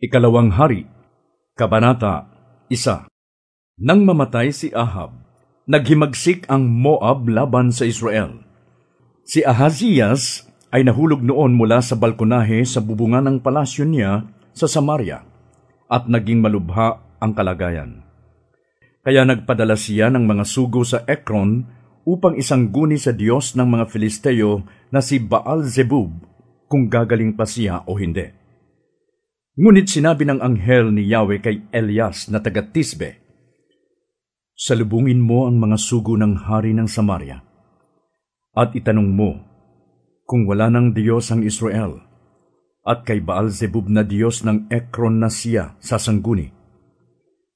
Ikalawang Hari, Kabanata, Isa. Nang mamatay si Ahab, naghimagsik ang Moab laban sa Israel. Si Ahazias ay nahulog noon mula sa balkonahe sa bubungan ng palasyo niya sa Samaria at naging malubha ang kalagayan. Kaya nagpadala siya ng mga sugo sa Ekron upang isang guni sa Diyos ng mga Filisteo na si Baal Zebub kung gagaling pa siya o hindi. Ngunit sinabi ng anghel ni Yahweh kay Elias na taga Tisbe, Salubungin mo ang mga sugo ng hari ng Samaria at itanong mo kung wala ng Diyos ang Israel at kay Baal Zebub na Diyos ng Ekron na siya sa sangguni.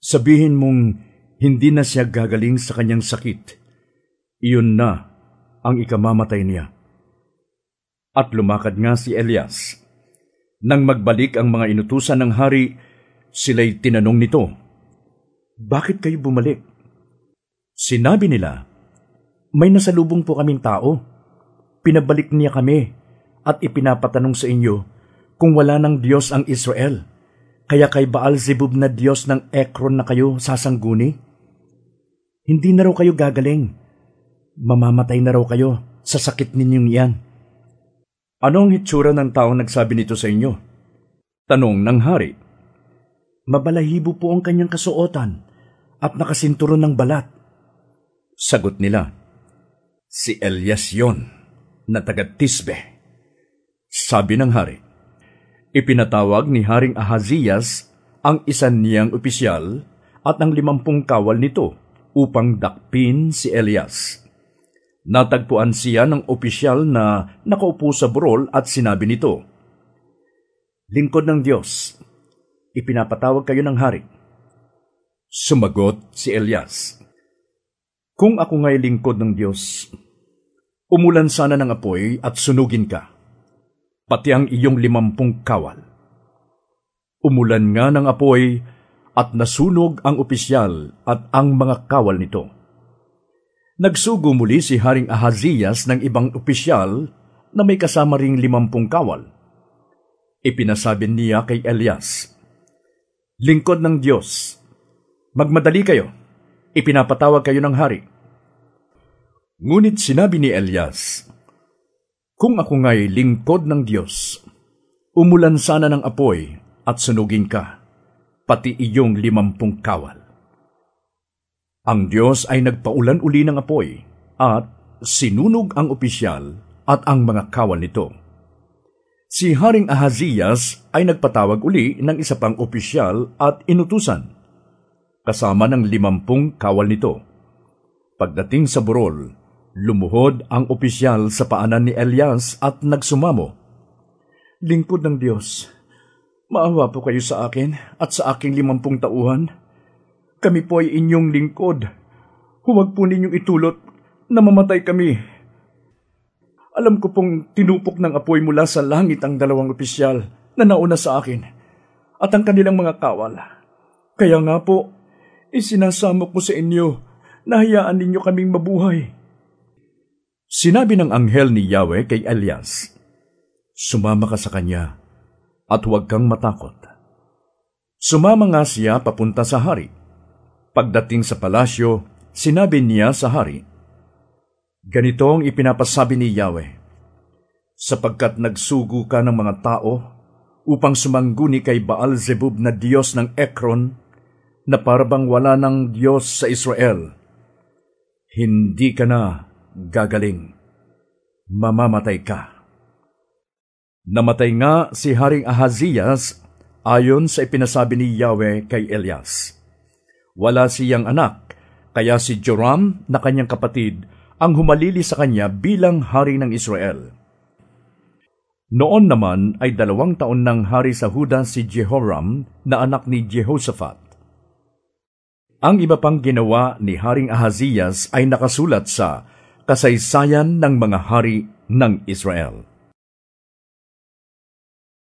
Sabihin mong hindi na siya gagaling sa kanyang sakit. Iyon na ang ikamamatay niya. At lumakad nga si Elias. Nang magbalik ang mga inutusan ng hari, sila'y tinanong nito, Bakit kayo bumalik? Sinabi nila, May nasalubong po kaming tao. Pinabalik niya kami at ipinapatanong sa inyo kung wala ng Diyos ang Israel. Kaya kay Baal Zebub na Diyos ng Ekron na kayo sasangguni? Hindi na raw kayo gagaling. Mamamatay na raw kayo sa sakit ninyong iyan. Ano ang hitsura ng taong nagsabi nito sa inyo? Tanong ng hari. Mabalahibo po ang kanyang kasuotan at nakasinturon ng balat. Sagot nila, Si Elias yon na taga Tisbe. Sabi ng hari, Ipinatawag ni Haring Ahazias ang isa niyang opisyal at ang limampung kawal nito upang dakpin si Elias. Natagpuan siya ng opisyal na nakaupo sa burol at sinabi nito, Lingkod ng Diyos, ipinapatawag kayo ng hari. Sumagot si Elias, Kung ako nga'y lingkod ng Diyos, umulan sana ng apoy at sunugin ka, pati ang iyong limampung kawal. Umulan nga ng apoy at nasunog ang opisyal at ang mga kawal nito. Nagsugo muli si Haring Ahazias ng ibang opisyal na may kasama ring limampung kawal. Ipinasabi niya kay Elias, Lingkod ng Diyos, magmadali kayo, ipinapatawag kayo ng hari. Ngunit sinabi ni Elias, Kung ako nga'y lingkod ng Diyos, umulan sana ng apoy at sunugin ka, pati iyong limampung kawal. Ang Diyos ay nagpaulan uli ng apoy at sinunog ang opisyal at ang mga kawal nito. Si Haring Ahazias ay nagpatawag uli ng isa pang opisyal at inutusan, kasama ng limampung kawal nito. Pagdating sa burol, lumuhod ang opisyal sa paanan ni Elias at nagsumamo. Lingkod ng Diyos, maawa po kayo sa akin at sa aking limampung tauhan kami po ay inyong lingkod. Huwag po ninyong itulot na mamatay kami. Alam ko pong tinupok ng apoy mula sa langit ang dalawang opisyal na nauna sa akin at ang kanilang mga kawal. Kaya nga po, isinasamok ko sa inyo na hayaan ninyo kaming mabuhay. Sinabi ng anghel ni Yahweh kay Elias, Sumama ka sa kanya at huwag kang matakot. Sumama nga siya papunta sa hari Pagdating sa palasyo, sinabi niya sa hari, Ganito ang ipinapasabi ni Yahweh, sapagkat nagsugo ka ng mga tao upang sumangguni kay Baal Zebub na Diyos ng Ekron, na parabang wala ng Diyos sa Israel. Hindi ka na gagaling. Mamamatay ka. Namatay nga si Haring Ahazias ayon sa ipinasabi ni Yahweh kay Elias. Wala siyang anak, kaya si Joram na kanyang kapatid ang humalili sa kanya bilang hari ng Israel. Noon naman ay dalawang taon ng hari sa Huda si Jehoram na anak ni Jehoshaphat. Ang iba pang ginawa ni Haring Ahazias ay nakasulat sa Kasaysayan ng mga Hari ng Israel.